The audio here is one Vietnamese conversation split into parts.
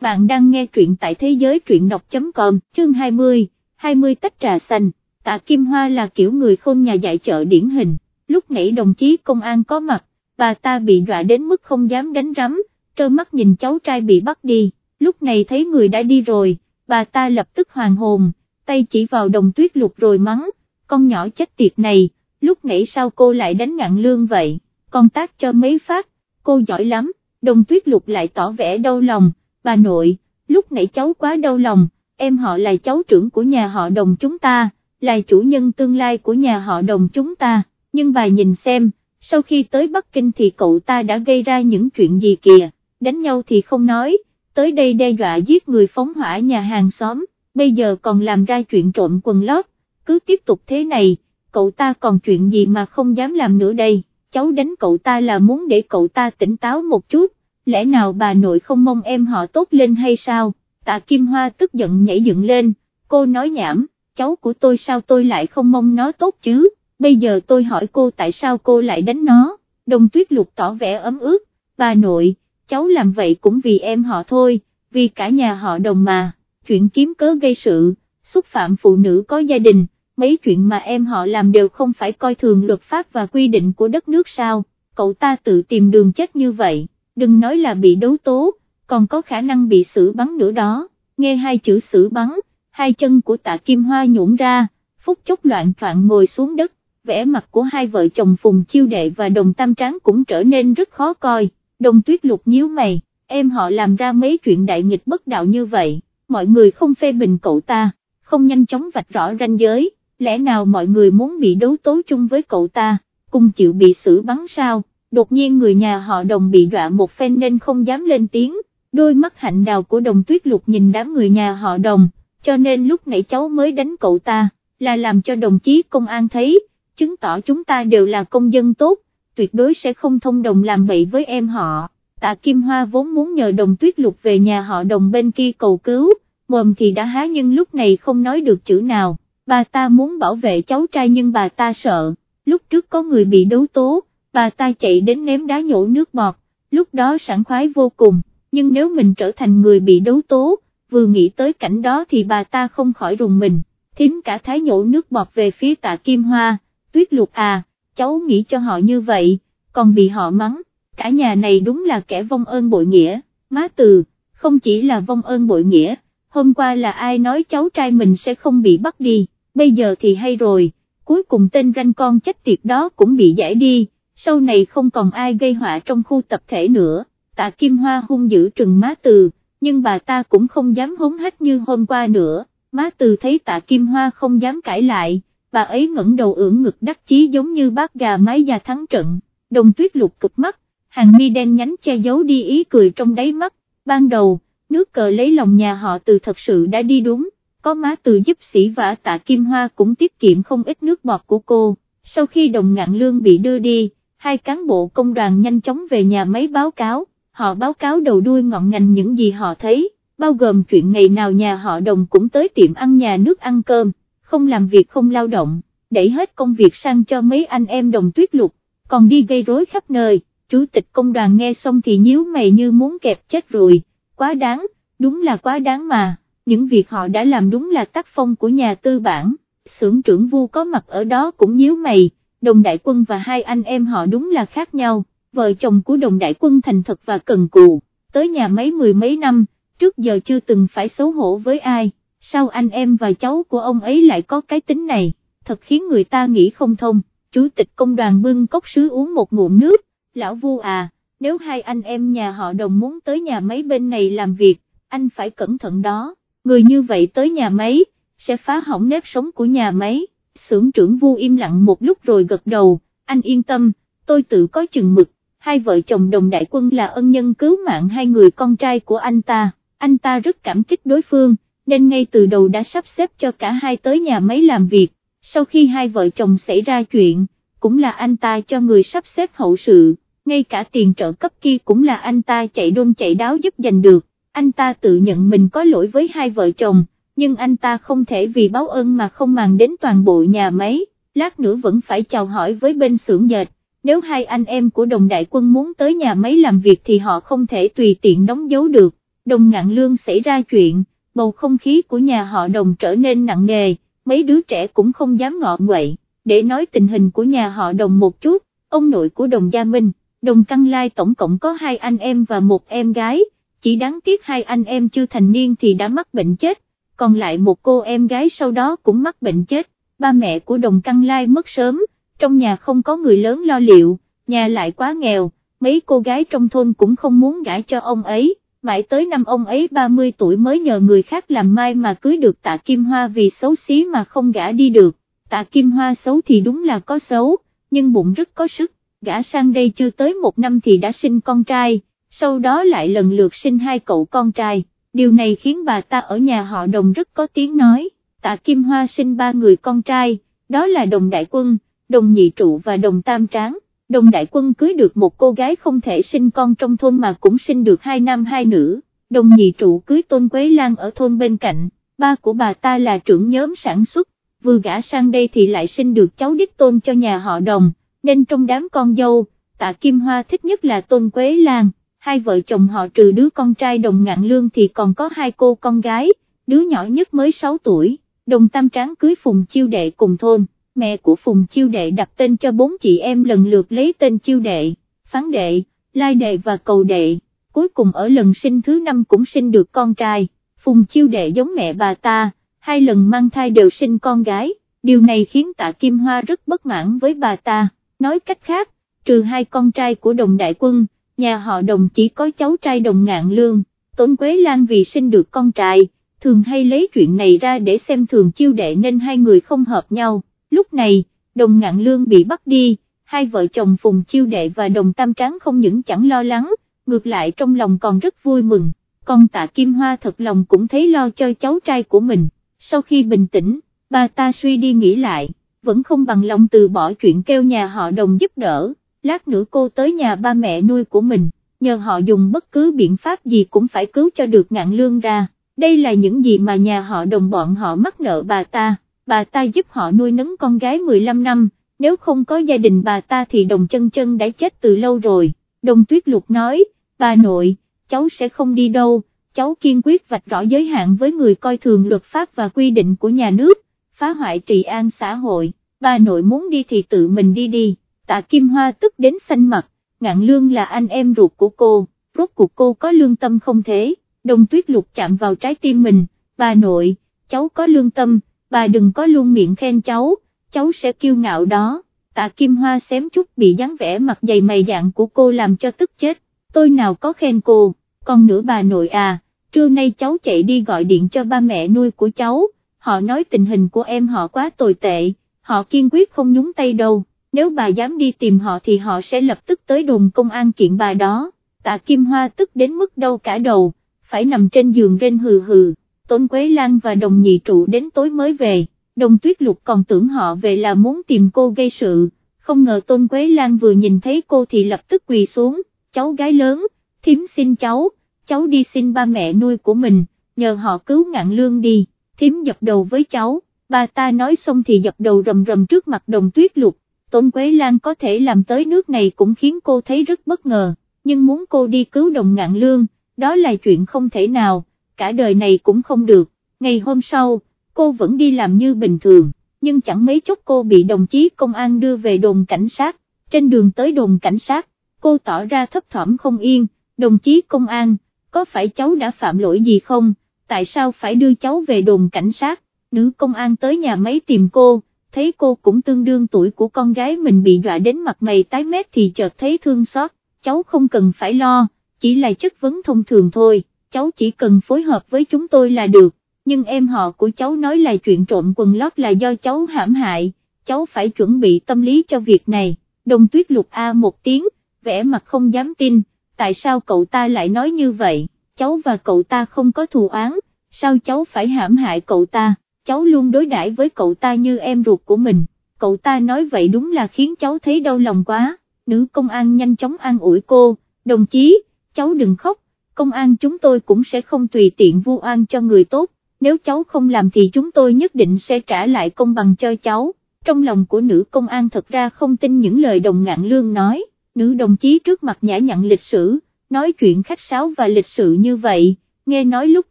bạn đang nghe truyện tại thế giới truyện đọc.com, chương 20, 20 tách trà xanh, tạ Kim Hoa là kiểu người khôn nhà dạy chợ điển hình, lúc nãy đồng chí công an có mặt, bà ta bị dọa đến mức không dám đánh rắm, trơ mắt nhìn cháu trai bị bắt đi, lúc này thấy người đã đi rồi, bà ta lập tức hoàng hồn, tay chỉ vào đồng tuyết lục rồi mắng, con nhỏ chết tiệt này, lúc nãy sao cô lại đánh ngạn lương vậy, con tác cho mấy phát, cô giỏi lắm, đồng tuyết lục lại tỏ vẻ đau lòng, bà nội, lúc nãy cháu quá đau lòng, em họ là cháu trưởng của nhà họ đồng chúng ta, là chủ nhân tương lai của nhà họ đồng chúng ta, nhưng bà nhìn xem, sau khi tới Bắc Kinh thì cậu ta đã gây ra những chuyện gì kìa, đánh nhau thì không nói, tới đây đe dọa giết người phóng hỏa nhà hàng xóm, bây giờ còn làm ra chuyện trộm quần lót, cứ tiếp tục thế này, cậu ta còn chuyện gì mà không dám làm nữa đây, cháu đánh cậu ta là muốn để cậu ta tỉnh táo một chút, lẽ nào bà nội không mong em họ tốt lên hay sao, tạ Kim Hoa tức giận nhảy dựng lên, cô nói nhảm, cháu của tôi sao tôi lại không mong nó tốt chứ, bây giờ tôi hỏi cô tại sao cô lại đánh nó, đồng tuyết lục tỏ vẻ ấm ướt, bà nội, cháu làm vậy cũng vì em họ thôi, vì cả nhà họ đồng mà, chuyện kiếm cớ gây sự, xúc phạm phụ nữ có gia đình, mấy chuyện mà em họ làm đều không phải coi thường luật pháp và quy định của đất nước sao, cậu ta tự tìm đường chết như vậy, đừng nói là bị đấu tố, còn có khả năng bị xử bắn nữa đó, nghe hai chữ xử bắn, hai chân của tạ Kim Hoa nhũn ra, phút chốc loạn troạn ngồi xuống đất, vẻ mặt của hai vợ chồng Phùng Chiêu Đệ và Đồng Tam Tráng cũng trở nên rất khó coi, Đồng Tuyết Lục nhíu mày, em họ làm ra mấy chuyện đại nghịch bất đạo như vậy, mọi người không phê bình cậu ta, không nhanh chóng vạch rõ ranh giới, lẽ nào mọi người muốn bị đấu tố chung với cậu ta, cùng chịu bị xử bắn sao, đột nhiên người nhà họ Đồng bị dọa một phen nên không dám lên tiếng, đôi mắt hạnh đào của Đồng Tuyết Lục nhìn đám người nhà họ Đồng, cho nên lúc nãy cháu mới đánh cậu ta, là làm cho đồng chí công an thấy, chứng tỏ chúng ta đều là công dân tốt, tuyệt đối sẽ không thông đồng làm bậy với em họ. Tạ Kim Hoa vốn muốn nhờ đồng tuyết lục về nhà họ đồng bên kia cầu cứu, mồm thì đã há nhưng lúc này không nói được chữ nào, bà ta muốn bảo vệ cháu trai nhưng bà ta sợ, lúc trước có người bị đấu tố, bà ta chạy đến ném đá nhổ nước bọt, lúc đó sảng khoái vô cùng, nhưng nếu mình trở thành người bị đấu tố, vừa nghĩ tới cảnh đó thì bà ta không khỏi rùng mình, thím cả thái nhổ nước bọt về phía tạ Kim Hoa, tuyết lục à, cháu nghĩ cho họ như vậy, còn bị họ mắng, cả nhà này đúng là kẻ vong ơn bội nghĩa, má từ, không chỉ là vong ơn bội nghĩa, hôm qua là ai nói cháu trai mình sẽ không bị bắt đi, bây giờ thì hay rồi, cuối cùng tên ranh con chết tiệt đó cũng bị giải đi, sau này không còn ai gây họa trong khu tập thể nữa, tạ Kim Hoa hung dữ trừng má từ, nhưng bà ta cũng không dám hống hách như hôm qua nữa, má từ thấy tạ Kim Hoa không dám cãi lại, bà ấy ngẩng đầu ưỡn ngực đắc chí giống như bác gà mái già thắng trận, đồng tuyết lục cực mắt, hàng mi đen nhánh che giấu đi ý cười trong đáy mắt, ban đầu, nước cờ lấy lòng nhà họ từ thật sự đã đi đúng, có má từ giúp sĩ vả tạ Kim Hoa cũng tiết kiệm không ít nước bọt của cô, sau khi đồng ngạn lương bị đưa đi, hai cán bộ công đoàn nhanh chóng về nhà máy báo cáo, họ báo cáo đầu đuôi ngọn ngành những gì họ thấy, bao gồm chuyện ngày nào nhà họ đồng cũng tới tiệm ăn nhà nước ăn cơm không làm việc không lao động, đẩy hết công việc sang cho mấy anh em đồng tuyết lục, còn đi gây rối khắp nơi, chủ tịch công đoàn nghe xong thì nhíu mày như muốn kẹp chết rồi, quá đáng, đúng là quá đáng mà, những việc họ đã làm đúng là tác phong của nhà tư bản, xưởng trưởng vu có mặt ở đó cũng nhíu mày, đồng đại quân và hai anh em họ đúng là khác nhau, vợ chồng của đồng đại quân thành thật và cần cù, tới nhà mấy mười mấy năm, trước giờ chưa từng phải xấu hổ với ai sao anh em và cháu của ông ấy lại có cái tính này, thật khiến người ta nghĩ không thông, chủ tịch công đoàn bưng cốc sứ uống một ngụm nước, lão vu à, nếu hai anh em nhà họ đồng muốn tới nhà máy bên này làm việc, anh phải cẩn thận đó, người như vậy tới nhà máy, sẽ phá hỏng nếp sống của nhà máy, xưởng trưởng vu im lặng một lúc rồi gật đầu, anh yên tâm, tôi tự có chừng mực, hai vợ chồng đồng đại quân là ân nhân cứu mạng hai người con trai của anh ta, anh ta rất cảm kích đối phương nên ngay từ đầu đã sắp xếp cho cả hai tới nhà máy làm việc, sau khi hai vợ chồng xảy ra chuyện, cũng là anh ta cho người sắp xếp hậu sự, ngay cả tiền trợ cấp kia cũng là anh ta chạy đôn chạy đáo giúp giành được, anh ta tự nhận mình có lỗi với hai vợ chồng, nhưng anh ta không thể vì báo ơn mà không màng đến toàn bộ nhà máy, lát nữa vẫn phải chào hỏi với bên xưởng dệt. Nếu hai anh em của đồng đại quân muốn tới nhà máy làm việc thì họ không thể tùy tiện đóng dấu được, đồng ngạn lương xảy ra chuyện, bầu không khí của nhà họ đồng trở nên nặng nề, mấy đứa trẻ cũng không dám ngọ nguậy, để nói tình hình của nhà họ đồng một chút, ông nội của đồng gia Minh, đồng căng lai tổng cộng có hai anh em và một em gái, chỉ đáng tiếc hai anh em chưa thành niên thì đã mắc bệnh chết, còn lại một cô em gái sau đó cũng mắc bệnh chết, ba mẹ của đồng căng lai mất sớm, trong nhà không có người lớn lo liệu, nhà lại quá nghèo, mấy cô gái trong thôn cũng không muốn gả cho ông ấy, mãi tới năm ông ấy 30 tuổi mới nhờ người khác làm mai mà cưới được tạ Kim Hoa vì xấu xí mà không gả đi được, tạ Kim Hoa xấu thì đúng là có xấu, nhưng bụng rất có sức, gả sang đây chưa tới một năm thì đã sinh con trai, sau đó lại lần lượt sinh hai cậu con trai, điều này khiến bà ta ở nhà họ đồng rất có tiếng nói, tạ Kim Hoa sinh ba người con trai, đó là đồng đại quân, đồng nhị trụ và đồng tam tráng. Đồng đại quân cưới được một cô gái không thể sinh con trong thôn mà cũng sinh được hai nam hai nữ, đồng nhị trụ cưới tôn Quế Lan ở thôn bên cạnh, ba của bà ta là trưởng nhóm sản xuất, vừa gả sang đây thì lại sinh được cháu đích tôn cho nhà họ đồng, nên trong đám con dâu, tạ Kim Hoa thích nhất là tôn Quế Lan, hai vợ chồng họ trừ đứa con trai đồng ngạn lương thì còn có hai cô con gái, đứa nhỏ nhất mới 6 tuổi, đồng tam tráng cưới phùng chiêu đệ cùng thôn. Mẹ của Phùng Chiêu Đệ đặt tên cho bốn chị em lần lượt lấy tên Chiêu Đệ, Phán Đệ, Lai Đệ và Cầu Đệ, cuối cùng ở lần sinh thứ năm cũng sinh được con trai, Phùng Chiêu Đệ giống mẹ bà ta, hai lần mang thai đều sinh con gái, điều này khiến tạ Kim Hoa rất bất mãn với bà ta, nói cách khác, trừ hai con trai của đồng đại quân, nhà họ đồng chỉ có cháu trai đồng ngạn lương, Tốn Quế Lan vì sinh được con trai, thường hay lấy chuyện này ra để xem thường chiêu đệ nên hai người không hợp nhau. Lúc này, đồng ngạn lương bị bắt đi, hai vợ chồng Phùng Chiêu Đệ và đồng Tam Tráng không những chẳng lo lắng, ngược lại trong lòng còn rất vui mừng, còn tạ Kim Hoa thật lòng cũng thấy lo cho cháu trai của mình, sau khi bình tĩnh, bà ta suy đi nghĩ lại, vẫn không bằng lòng từ bỏ chuyện kêu nhà họ đồng giúp đỡ, lát nữa cô tới nhà ba mẹ nuôi của mình, nhờ họ dùng bất cứ biện pháp gì cũng phải cứu cho được ngạn lương ra, đây là những gì mà nhà họ đồng bọn họ mắc nợ bà ta. Bà ta giúp họ nuôi nấng con gái 15 năm, nếu không có gia đình bà ta thì đồng chân chân đã chết từ lâu rồi, đồng tuyết lục nói, bà nội, cháu sẽ không đi đâu, cháu kiên quyết vạch rõ giới hạn với người coi thường luật pháp và quy định của nhà nước, phá hoại trị an xã hội, bà nội muốn đi thì tự mình đi đi, tạ Kim Hoa tức đến xanh mặt, ngạn lương là anh em ruột của cô, rốt cuộc cô có lương tâm không thế, đồng tuyết lục chạm vào trái tim mình, bà nội, cháu có lương tâm, bà đừng có luôn miệng khen cháu, cháu sẽ kiêu ngạo đó, tạ Kim Hoa xém chút bị dáng vẻ mặt dày mày dạng của cô làm cho tức chết, tôi nào có khen cô, còn nữa bà nội à, trưa nay cháu chạy đi gọi điện cho ba mẹ nuôi của cháu, họ nói tình hình của em họ quá tồi tệ, họ kiên quyết không nhúng tay đâu, nếu bà dám đi tìm họ thì họ sẽ lập tức tới đồn công an kiện bà đó, tạ Kim Hoa tức đến mức đau cả đầu, phải nằm trên giường rên hừ hừ. Tôn Quế Lan và đồng nhị trụ đến tối mới về, đồng tuyết lục còn tưởng họ về là muốn tìm cô gây sự, không ngờ Tôn Quế Lan vừa nhìn thấy cô thì lập tức quỳ xuống, cháu gái lớn, thím xin cháu, cháu đi xin ba mẹ nuôi của mình, nhờ họ cứu ngạn lương đi, thím dập đầu với cháu, bà ta nói xong thì dập đầu rầm rầm trước mặt đồng tuyết lục, Tôn Quế Lan có thể làm tới nước này cũng khiến cô thấy rất bất ngờ, nhưng muốn cô đi cứu đồng ngạn lương, đó là chuyện không thể nào cả đời này cũng không được, ngày hôm sau, cô vẫn đi làm như bình thường, nhưng chẳng mấy chốc cô bị đồng chí công an đưa về đồn cảnh sát, trên đường tới đồn cảnh sát, cô tỏ ra thấp thỏm không yên, đồng chí công an, có phải cháu đã phạm lỗi gì không, tại sao phải đưa cháu về đồn cảnh sát, nữ công an tới nhà máy tìm cô, thấy cô cũng tương đương tuổi của con gái mình bị dọa đến mặt mày tái mét thì chợt thấy thương xót, cháu không cần phải lo, chỉ là chất vấn thông thường thôi cháu chỉ cần phối hợp với chúng tôi là được, nhưng em họ của cháu nói là chuyện trộm quần lót là do cháu hãm hại, cháu phải chuẩn bị tâm lý cho việc này, đồng tuyết lục A một tiếng, vẻ mặt không dám tin, tại sao cậu ta lại nói như vậy, cháu và cậu ta không có thù oán, sao cháu phải hãm hại cậu ta, cháu luôn đối đãi với cậu ta như em ruột của mình, cậu ta nói vậy đúng là khiến cháu thấy đau lòng quá, nữ công an nhanh chóng an ủi cô, đồng chí, cháu đừng khóc, công an chúng tôi cũng sẽ không tùy tiện vu oan cho người tốt, nếu cháu không làm thì chúng tôi nhất định sẽ trả lại công bằng cho cháu. Trong lòng của nữ công an thật ra không tin những lời đồng ngạn lương nói, nữ đồng chí trước mặt nhã nhặn lịch sử, nói chuyện khách sáo và lịch sự như vậy, nghe nói lúc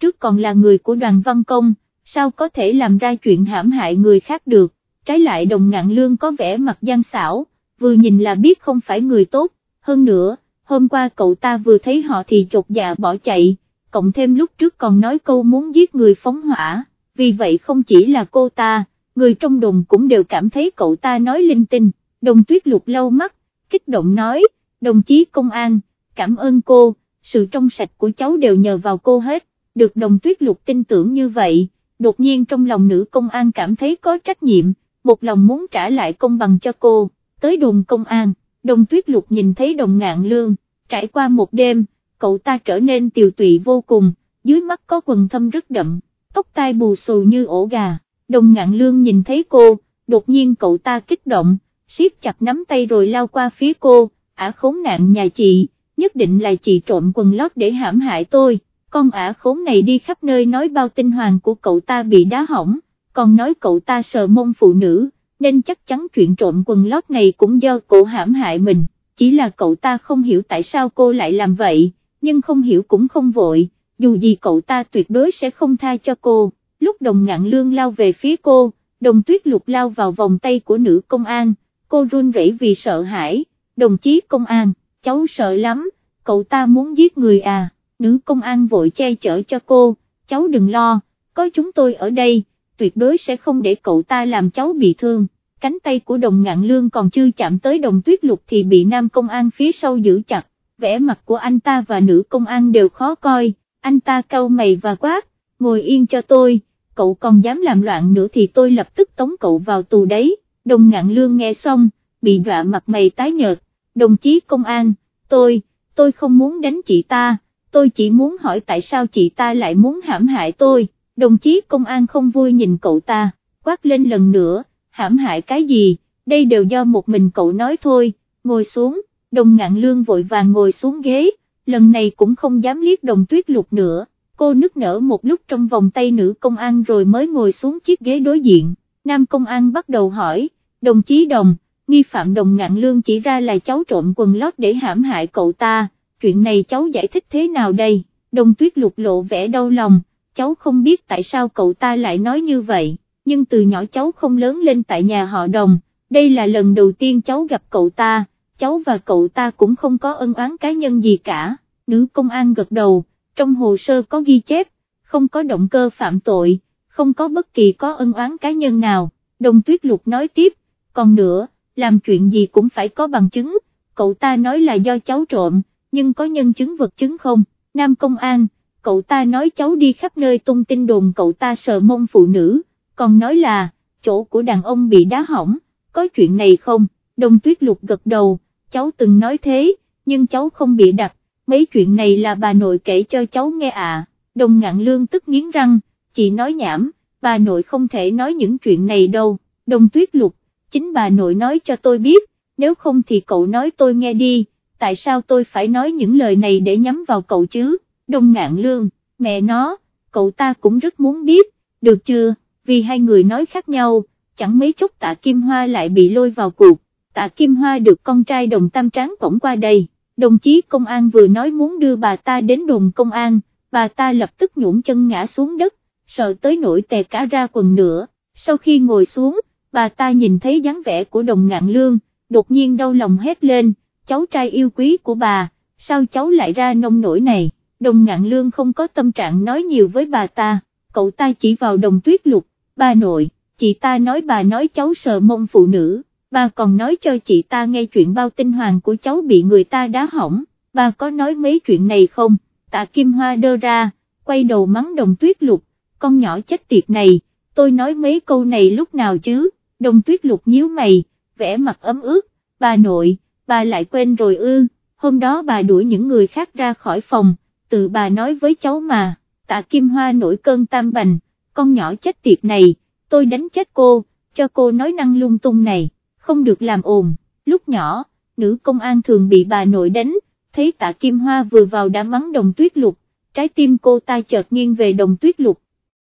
trước còn là người của đoàn văn công, sao có thể làm ra chuyện hãm hại người khác được, trái lại đồng ngạn lương có vẻ mặt gian xảo, vừa nhìn là biết không phải người tốt, hơn nữa, hôm qua cậu ta vừa thấy họ thì chột dạ bỏ chạy, cộng thêm lúc trước còn nói câu muốn giết người phóng hỏa, vì vậy không chỉ là cô ta, người trong đồn cũng đều cảm thấy cậu ta nói linh tinh, đồng tuyết lục lâu mắt, kích động nói, đồng chí công an, cảm ơn cô, sự trong sạch của cháu đều nhờ vào cô hết, được đồng tuyết lục tin tưởng như vậy, đột nhiên trong lòng nữ công an cảm thấy có trách nhiệm, một lòng muốn trả lại công bằng cho cô, tới đồn công an, đồng tuyết lục nhìn thấy đồng ngạn lương, trải qua một đêm, cậu ta trở nên tiều tụy vô cùng, dưới mắt có quần thâm rất đậm, tóc tai bù xù như ổ gà, đồng ngạn lương nhìn thấy cô, đột nhiên cậu ta kích động, siết chặt nắm tay rồi lao qua phía cô, ả khốn nạn nhà chị, nhất định là chị trộm quần lót để hãm hại tôi, con ả khốn này đi khắp nơi nói bao tinh hoàng của cậu ta bị đá hỏng, còn nói cậu ta sờ mông phụ nữ, nên chắc chắn chuyện trộm quần lót này cũng do cô hãm hại mình, chỉ là cậu ta không hiểu tại sao cô lại làm vậy, nhưng không hiểu cũng không vội, dù gì cậu ta tuyệt đối sẽ không tha cho cô, lúc đồng ngạn lương lao về phía cô, đồng tuyết lục lao vào vòng tay của nữ công an, cô run rẩy vì sợ hãi, đồng chí công an, cháu sợ lắm, cậu ta muốn giết người à, nữ công an vội che chở cho cô, cháu đừng lo, có chúng tôi ở đây, tuyệt đối sẽ không để cậu ta làm cháu bị thương. Cánh tay của đồng ngạn lương còn chưa chạm tới đồng tuyết lục thì bị nam công an phía sau giữ chặt, vẻ mặt của anh ta và nữ công an đều khó coi, anh ta cau mày và quát, ngồi yên cho tôi, cậu còn dám làm loạn nữa thì tôi lập tức tống cậu vào tù đấy, đồng ngạn lương nghe xong, bị đọa mặt mày tái nhợt, đồng chí công an, tôi, tôi không muốn đánh chị ta, tôi chỉ muốn hỏi tại sao chị ta lại muốn hãm hại tôi, đồng chí công an không vui nhìn cậu ta, quát lên lần nữa, hãm hại cái gì, đây đều do một mình cậu nói thôi, ngồi xuống, đồng ngạn lương vội vàng ngồi xuống ghế, lần này cũng không dám liếc đồng tuyết lục nữa, cô nức nở một lúc trong vòng tay nữ công an rồi mới ngồi xuống chiếc ghế đối diện, nam công an bắt đầu hỏi, đồng chí đồng, nghi phạm đồng ngạn lương chỉ ra là cháu trộm quần lót để hãm hại cậu ta, chuyện này cháu giải thích thế nào đây, đồng tuyết lục lộ vẻ đau lòng, cháu không biết tại sao cậu ta lại nói như vậy, nhưng từ nhỏ cháu không lớn lên tại nhà họ đồng, đây là lần đầu tiên cháu gặp cậu ta, cháu và cậu ta cũng không có ân oán cá nhân gì cả, nữ công an gật đầu, trong hồ sơ có ghi chép, không có động cơ phạm tội, không có bất kỳ có ân oán cá nhân nào, đồng tuyết lục nói tiếp, còn nữa, làm chuyện gì cũng phải có bằng chứng, cậu ta nói là do cháu trộm, nhưng có nhân chứng vật chứng không, nam công an, cậu ta nói cháu đi khắp nơi tung tin đồn cậu ta sờ mông phụ nữ, còn nói là, chỗ của đàn ông bị đá hỏng, có chuyện này không, đồng tuyết lục gật đầu, cháu từng nói thế, nhưng cháu không bị đặt, mấy chuyện này là bà nội kể cho cháu nghe à, đồng ngạn lương tức nghiến răng, chị nói nhảm, bà nội không thể nói những chuyện này đâu, đồng tuyết lục, chính bà nội nói cho tôi biết, nếu không thì cậu nói tôi nghe đi, tại sao tôi phải nói những lời này để nhắm vào cậu chứ, đồng ngạn lương, mẹ nó, cậu ta cũng rất muốn biết, được chưa, vì hai người nói khác nhau, chẳng mấy chốc tạ Kim Hoa lại bị lôi vào cuộc, tạ Kim Hoa được con trai đồng tam tráng cổng qua đây, đồng chí công an vừa nói muốn đưa bà ta đến đồn công an, bà ta lập tức nhũn chân ngã xuống đất, sợ tới nỗi tè cả ra quần nữa, sau khi ngồi xuống, bà ta nhìn thấy dáng vẻ của đồng ngạn lương, đột nhiên đau lòng hét lên, cháu trai yêu quý của bà, sao cháu lại ra nông nổi này, đồng ngạn lương không có tâm trạng nói nhiều với bà ta, cậu ta chỉ vào đồng tuyết lục, bà nội, chị ta nói bà nói cháu sờ mông phụ nữ, bà còn nói cho chị ta nghe chuyện bao tinh hoàng của cháu bị người ta đá hỏng, bà có nói mấy chuyện này không, tạ Kim Hoa đơ ra, quay đầu mắng đồng tuyết lục, con nhỏ chết tiệt này, tôi nói mấy câu này lúc nào chứ, đồng tuyết lục nhíu mày, vẽ mặt ấm ướt, bà nội, bà lại quên rồi ư, hôm đó bà đuổi những người khác ra khỏi phòng, tự bà nói với cháu mà, tạ Kim Hoa nổi cơn tam bành, con nhỏ chết tiệt này, tôi đánh chết cô, cho cô nói năng lung tung này, không được làm ồn, lúc nhỏ, nữ công an thường bị bà nội đánh, thấy tạ Kim Hoa vừa vào đã mắng đồng tuyết lục, trái tim cô ta chợt nghiêng về đồng tuyết lục.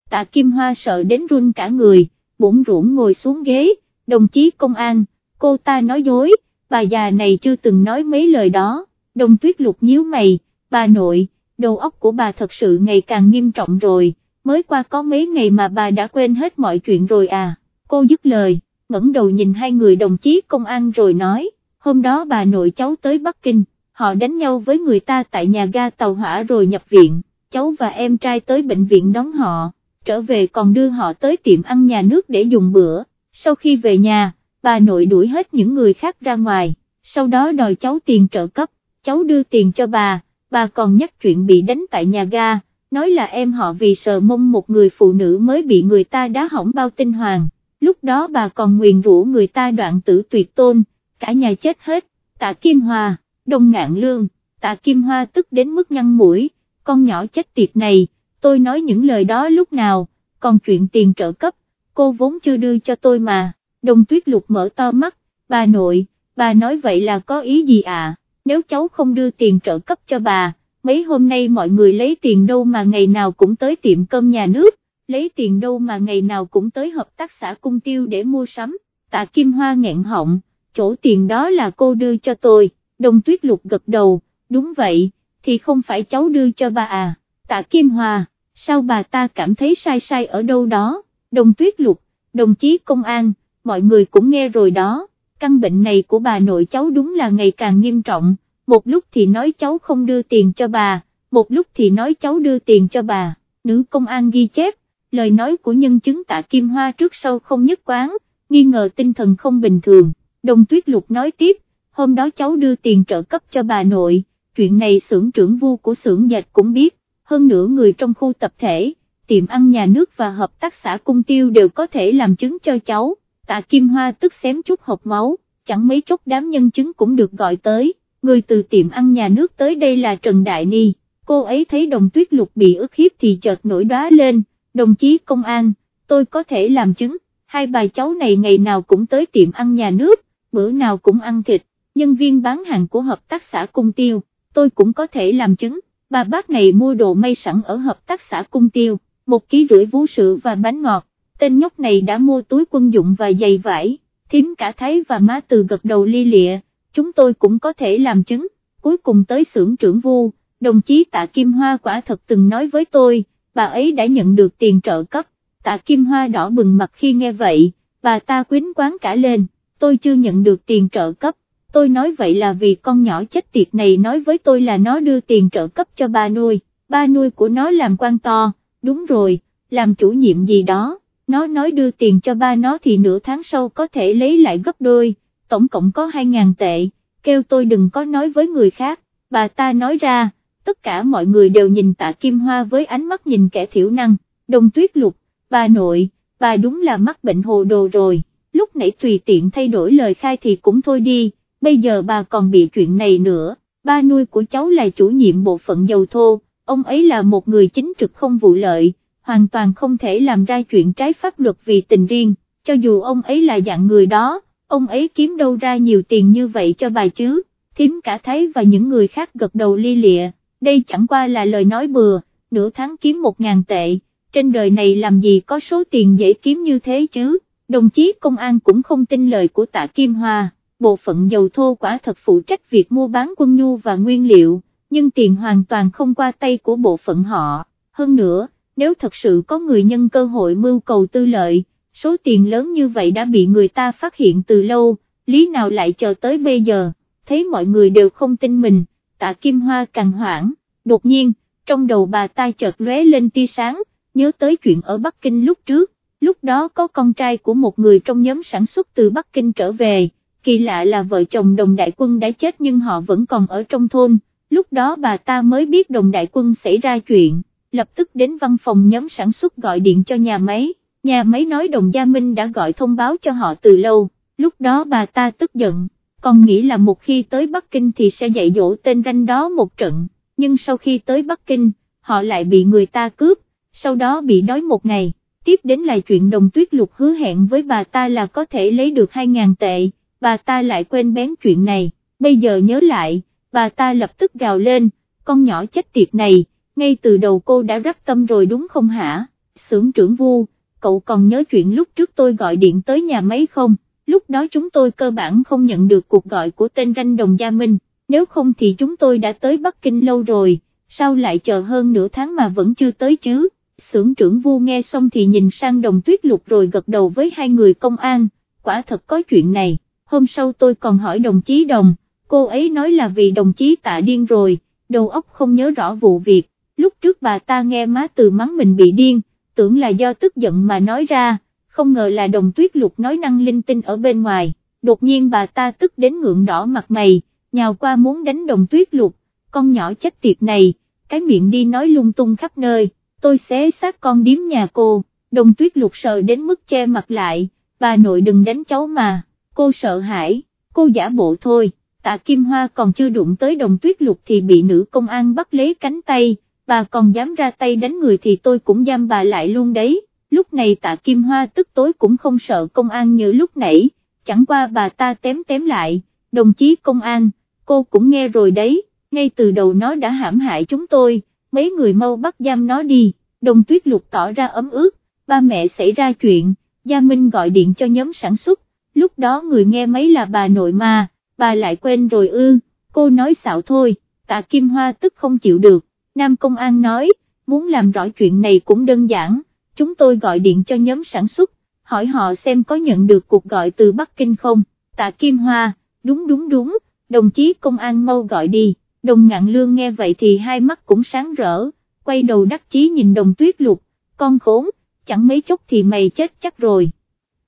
Tạ Kim Hoa sợ đến run cả người, bổn rũn ngồi xuống ghế, đồng chí công an, cô ta nói dối, bà già này chưa từng nói mấy lời đó, đồng tuyết lục nhíu mày, bà nội, đầu óc của bà thật sự ngày càng nghiêm trọng rồi, mới qua có mấy ngày mà bà đã quên hết mọi chuyện rồi à, cô dứt lời, ngẩng đầu nhìn hai người đồng chí công an rồi nói, hôm đó bà nội cháu tới Bắc Kinh, họ đánh nhau với người ta tại nhà ga tàu hỏa rồi nhập viện, cháu và em trai tới bệnh viện đón họ, trở về còn đưa họ tới tiệm ăn nhà nước để dùng bữa, sau khi về nhà, bà nội đuổi hết những người khác ra ngoài, sau đó đòi cháu tiền trợ cấp, cháu đưa tiền cho bà, bà còn nhắc chuyện bị đánh tại nhà ga, nói là em họ vì sợ mông một người phụ nữ mới bị người ta đá hỏng bao tinh hoàng, lúc đó bà còn nguyền rủa người ta đoạn tử tuyệt tôn, cả nhà chết hết, tạ Kim Hoa, đông ngạn lương, tạ Kim Hoa tức đến mức nhăn mũi, con nhỏ chết tiệt này, tôi nói những lời đó lúc nào, còn chuyện tiền trợ cấp, cô vốn chưa đưa cho tôi mà, đồng tuyết lục mở to mắt, bà nội, bà nói vậy là có ý gì à, nếu cháu không đưa tiền trợ cấp cho bà, mấy hôm nay mọi người lấy tiền đâu mà ngày nào cũng tới tiệm cơm nhà nước, lấy tiền đâu mà ngày nào cũng tới hợp tác xã cung tiêu để mua sắm, tạ Kim Hoa nghẹn họng, chỗ tiền đó là cô đưa cho tôi, đồng tuyết lục gật đầu, đúng vậy, thì không phải cháu đưa cho bà à, tạ Kim Hoa, sao bà ta cảm thấy sai sai ở đâu đó, đồng tuyết lục, đồng chí công an, mọi người cũng nghe rồi đó, căn bệnh này của bà nội cháu đúng là ngày càng nghiêm trọng, một lúc thì nói cháu không đưa tiền cho bà, một lúc thì nói cháu đưa tiền cho bà, nữ công an ghi chép, lời nói của nhân chứng tạ Kim Hoa trước sau không nhất quán, nghi ngờ tinh thần không bình thường, đồng tuyết lục nói tiếp, hôm đó cháu đưa tiền trợ cấp cho bà nội, chuyện này xưởng trưởng vu của xưởng dệt cũng biết, hơn nữa người trong khu tập thể, tiệm ăn nhà nước và hợp tác xã cung tiêu đều có thể làm chứng cho cháu, tạ Kim Hoa tức xém chút hộp máu, chẳng mấy chốc đám nhân chứng cũng được gọi tới, người từ tiệm ăn nhà nước tới đây là Trần Đại Ni, cô ấy thấy đồng tuyết lục bị ức hiếp thì chợt nổi đóa lên, đồng chí công an, tôi có thể làm chứng, hai bà cháu này ngày nào cũng tới tiệm ăn nhà nước, bữa nào cũng ăn thịt, nhân viên bán hàng của hợp tác xã cung tiêu, tôi cũng có thể làm chứng, bà bác này mua đồ may sẵn ở hợp tác xã cung tiêu, một ký rưỡi vú sữa và bánh ngọt, tên nhóc này đã mua túi quân dụng và giày vải, thím cả thấy và má từ gật đầu ly lịa, chúng tôi cũng có thể làm chứng, cuối cùng tới xưởng trưởng vu, đồng chí tạ Kim Hoa quả thật từng nói với tôi, bà ấy đã nhận được tiền trợ cấp, tạ Kim Hoa đỏ bừng mặt khi nghe vậy, bà ta quyến quán cả lên, tôi chưa nhận được tiền trợ cấp, tôi nói vậy là vì con nhỏ chết tiệt này nói với tôi là nó đưa tiền trợ cấp cho ba nuôi, ba nuôi của nó làm quan to, đúng rồi, làm chủ nhiệm gì đó, nó nói đưa tiền cho ba nó thì nửa tháng sau có thể lấy lại gấp đôi, tổng cộng có 2.000 tệ, kêu tôi đừng có nói với người khác, bà ta nói ra, tất cả mọi người đều nhìn tạ Kim Hoa với ánh mắt nhìn kẻ thiểu năng, đồng tuyết lục, bà nội, bà đúng là mắc bệnh hồ đồ rồi, lúc nãy tùy tiện thay đổi lời khai thì cũng thôi đi, bây giờ bà còn bị chuyện này nữa, ba nuôi của cháu là chủ nhiệm bộ phận dầu thô, ông ấy là một người chính trực không vụ lợi, hoàn toàn không thể làm ra chuyện trái pháp luật vì tình riêng, cho dù ông ấy là dạng người đó, ông ấy kiếm đâu ra nhiều tiền như vậy cho bà chứ, thím cả thấy và những người khác gật đầu ly lịa, đây chẳng qua là lời nói bừa, nửa tháng kiếm một ngàn tệ, trên đời này làm gì có số tiền dễ kiếm như thế chứ, đồng chí công an cũng không tin lời của tạ Kim Hoa, bộ phận dầu thô quả thật phụ trách việc mua bán quân nhu và nguyên liệu, nhưng tiền hoàn toàn không qua tay của bộ phận họ, hơn nữa, nếu thật sự có người nhân cơ hội mưu cầu tư lợi, số tiền lớn như vậy đã bị người ta phát hiện từ lâu, lý nào lại chờ tới bây giờ, thấy mọi người đều không tin mình, tạ Kim Hoa càng hoảng, đột nhiên, trong đầu bà ta chợt lóe lên tia sáng, nhớ tới chuyện ở Bắc Kinh lúc trước, lúc đó có con trai của một người trong nhóm sản xuất từ Bắc Kinh trở về, kỳ lạ là vợ chồng đồng đại quân đã chết nhưng họ vẫn còn ở trong thôn, lúc đó bà ta mới biết đồng đại quân xảy ra chuyện, lập tức đến văn phòng nhóm sản xuất gọi điện cho nhà máy, nhà máy nói đồng gia Minh đã gọi thông báo cho họ từ lâu, lúc đó bà ta tức giận, còn nghĩ là một khi tới Bắc Kinh thì sẽ dạy dỗ tên ranh đó một trận, nhưng sau khi tới Bắc Kinh, họ lại bị người ta cướp, sau đó bị đói một ngày, tiếp đến là chuyện đồng tuyết lục hứa hẹn với bà ta là có thể lấy được 2.000 tệ, bà ta lại quên bén chuyện này, bây giờ nhớ lại, bà ta lập tức gào lên, con nhỏ chết tiệt này, ngay từ đầu cô đã rắc tâm rồi đúng không hả, xưởng trưởng vu, cậu còn nhớ chuyện lúc trước tôi gọi điện tới nhà máy không, lúc đó chúng tôi cơ bản không nhận được cuộc gọi của tên ranh đồng gia Minh, nếu không thì chúng tôi đã tới Bắc Kinh lâu rồi, sao lại chờ hơn nửa tháng mà vẫn chưa tới chứ, xưởng trưởng vu nghe xong thì nhìn sang đồng tuyết lục rồi gật đầu với hai người công an, quả thật có chuyện này, hôm sau tôi còn hỏi đồng chí đồng, cô ấy nói là vì đồng chí tạ điên rồi, đầu óc không nhớ rõ vụ việc, lúc trước bà ta nghe má từ mắng mình bị điên, tưởng là do tức giận mà nói ra, không ngờ là đồng tuyết lục nói năng linh tinh ở bên ngoài, đột nhiên bà ta tức đến ngượng đỏ mặt mày, nhào qua muốn đánh đồng tuyết lục, con nhỏ chết tiệt này, cái miệng đi nói lung tung khắp nơi, tôi xé xác con điếm nhà cô, đồng tuyết lục sợ đến mức che mặt lại, bà nội đừng đánh cháu mà, cô sợ hãi, cô giả bộ thôi, tạ Kim Hoa còn chưa đụng tới đồng tuyết lục thì bị nữ công an bắt lấy cánh tay, bà còn dám ra tay đánh người thì tôi cũng giam bà lại luôn đấy, lúc này tạ Kim Hoa tức tối cũng không sợ công an như lúc nãy, chẳng qua bà ta tém tém lại, đồng chí công an, cô cũng nghe rồi đấy, ngay từ đầu nó đã hãm hại chúng tôi, mấy người mau bắt giam nó đi, đồng tuyết lục tỏ ra ấm ướt, ba mẹ xảy ra chuyện, Gia Minh gọi điện cho nhóm sản xuất, lúc đó người nghe mấy là bà nội mà, bà lại quên rồi ư, cô nói xạo thôi, tạ Kim Hoa tức không chịu được, Nam Công an nói, muốn làm rõ chuyện này cũng đơn giản, chúng tôi gọi điện cho nhóm sản xuất, hỏi họ xem có nhận được cuộc gọi từ Bắc Kinh không, tạ Kim Hoa, đúng đúng đúng, đồng chí công an mau gọi đi, đồng ngạn lương nghe vậy thì hai mắt cũng sáng rỡ, quay đầu đắc chí nhìn đồng tuyết lục, con khốn, chẳng mấy chốc thì mày chết chắc rồi.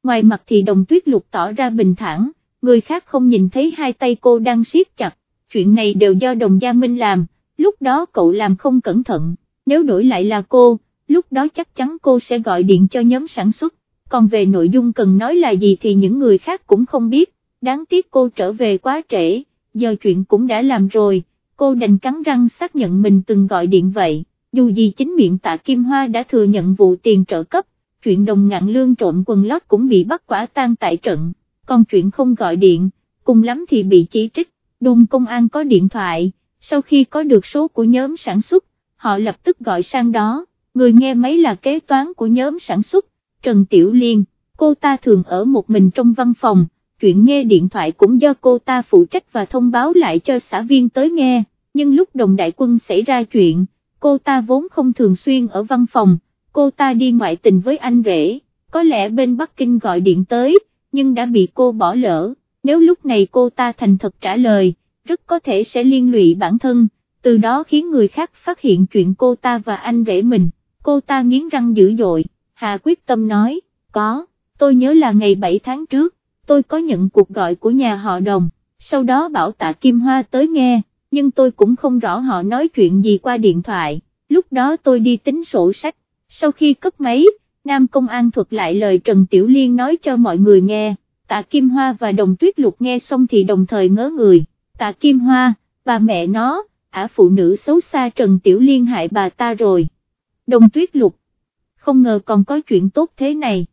Ngoài mặt thì đồng tuyết lục tỏ ra bình thản, người khác không nhìn thấy hai tay cô đang siết chặt, chuyện này đều do đồng gia Minh làm, lúc đó cậu làm không cẩn thận, nếu đổi lại là cô, lúc đó chắc chắn cô sẽ gọi điện cho nhóm sản xuất, còn về nội dung cần nói là gì thì những người khác cũng không biết, đáng tiếc cô trở về quá trễ, giờ chuyện cũng đã làm rồi, cô đành cắn răng xác nhận mình từng gọi điện vậy, dù gì chính miệng tạ Kim Hoa đã thừa nhận vụ tiền trợ cấp, chuyện đồng ngạn lương trộm quần lót cũng bị bắt quả tang tại trận, còn chuyện không gọi điện, cùng lắm thì bị chỉ trích, đồn công an có điện thoại, sau khi có được số của nhóm sản xuất, họ lập tức gọi sang đó, người nghe máy là kế toán của nhóm sản xuất, Trần Tiểu Liên, cô ta thường ở một mình trong văn phòng, chuyện nghe điện thoại cũng do cô ta phụ trách và thông báo lại cho xã viên tới nghe, nhưng lúc đồng đại quân xảy ra chuyện, cô ta vốn không thường xuyên ở văn phòng, cô ta đi ngoại tình với anh rể, có lẽ bên Bắc Kinh gọi điện tới, nhưng đã bị cô bỏ lỡ, nếu lúc này cô ta thành thật trả lời, rất có thể sẽ liên lụy bản thân, từ đó khiến người khác phát hiện chuyện cô ta và anh rể mình, cô ta nghiến răng dữ dội, Hà quyết tâm nói, có, tôi nhớ là ngày 7 tháng trước, tôi có nhận cuộc gọi của nhà họ đồng, sau đó bảo tạ Kim Hoa tới nghe, nhưng tôi cũng không rõ họ nói chuyện gì qua điện thoại, lúc đó tôi đi tính sổ sách, sau khi cấp máy, Nam Công an thuật lại lời Trần Tiểu Liên nói cho mọi người nghe, tạ Kim Hoa và đồng tuyết lục nghe xong thì đồng thời ngớ người, tạ Kim Hoa, bà mẹ nó, ả phụ nữ xấu xa Trần Tiểu Liên hại bà ta rồi, đồng tuyết lục, không ngờ còn có chuyện tốt thế này.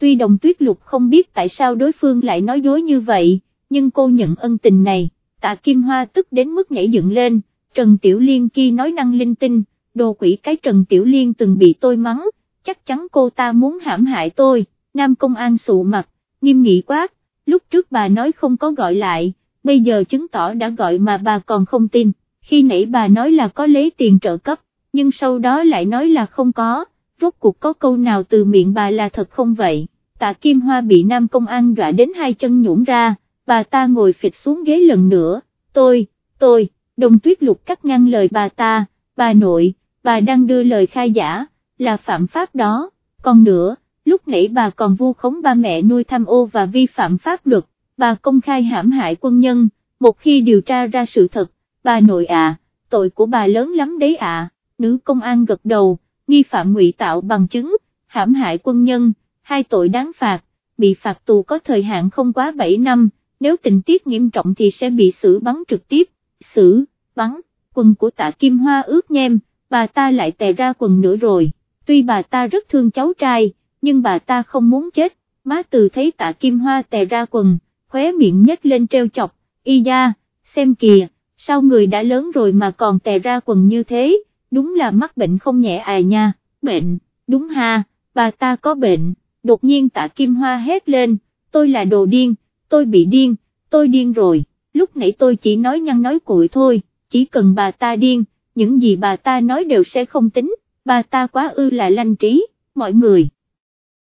Tuy đồng tuyết lục không biết tại sao đối phương lại nói dối như vậy, nhưng cô nhận ân tình này, tạ Kim Hoa tức đến mức nhảy dựng lên, Trần Tiểu Liên kia nói năng linh tinh, đồ quỷ cái Trần Tiểu Liên từng bị tôi mắng, chắc chắn cô ta muốn hãm hại tôi, Nam Công an sụ mặt, nghiêm nghị quát, lúc trước bà nói không có gọi lại, bây giờ chứng tỏ đã gọi mà bà còn không tin, khi nãy bà nói là có lấy tiền trợ cấp, nhưng sau đó lại nói là không có, rốt cuộc có câu nào từ miệng bà là thật không vậy, tạ Kim Hoa bị Nam Công an đọa đến hai chân nhũn ra, bà ta ngồi phịch xuống ghế lần nữa, tôi, tôi, đồng tuyết lục cắt ngăn lời bà ta, bà nội, bà đang đưa lời khai giả, là phạm pháp đó, còn nữa, lúc nãy bà còn vu khống ba mẹ nuôi tham ô và vi phạm pháp luật, bà công khai hãm hại quân nhân, một khi điều tra ra sự thật, bà nội à, tội của bà lớn lắm đấy à, nữ công an gật đầu, nghi phạm ngụy tạo bằng chứng, hãm hại quân nhân, hai tội đáng phạt, bị phạt tù có thời hạn không quá 7 năm, nếu tình tiết nghiêm trọng thì sẽ bị xử bắn trực tiếp, xử, bắn, quần của tạ Kim Hoa ướt nhem, bà ta lại tè ra quần nữa rồi, tuy bà ta rất thương cháu trai, nhưng bà ta không muốn chết, má từ thấy tạ Kim Hoa tè ra quần, khóe miệng nhếch lên treo chọc, y da, xem kìa, sao người đã lớn rồi mà còn tè ra quần như thế, đúng là mắc bệnh không nhẹ à nha, bệnh, đúng ha, bà ta có bệnh, đột nhiên tạ Kim Hoa hét lên, tôi là đồ điên, tôi bị điên, tôi điên rồi, lúc nãy tôi chỉ nói nhăn nói cuội thôi, chỉ cần bà ta điên, những gì bà ta nói đều sẽ không tính, bà ta quá ư là lanh trí, mọi người.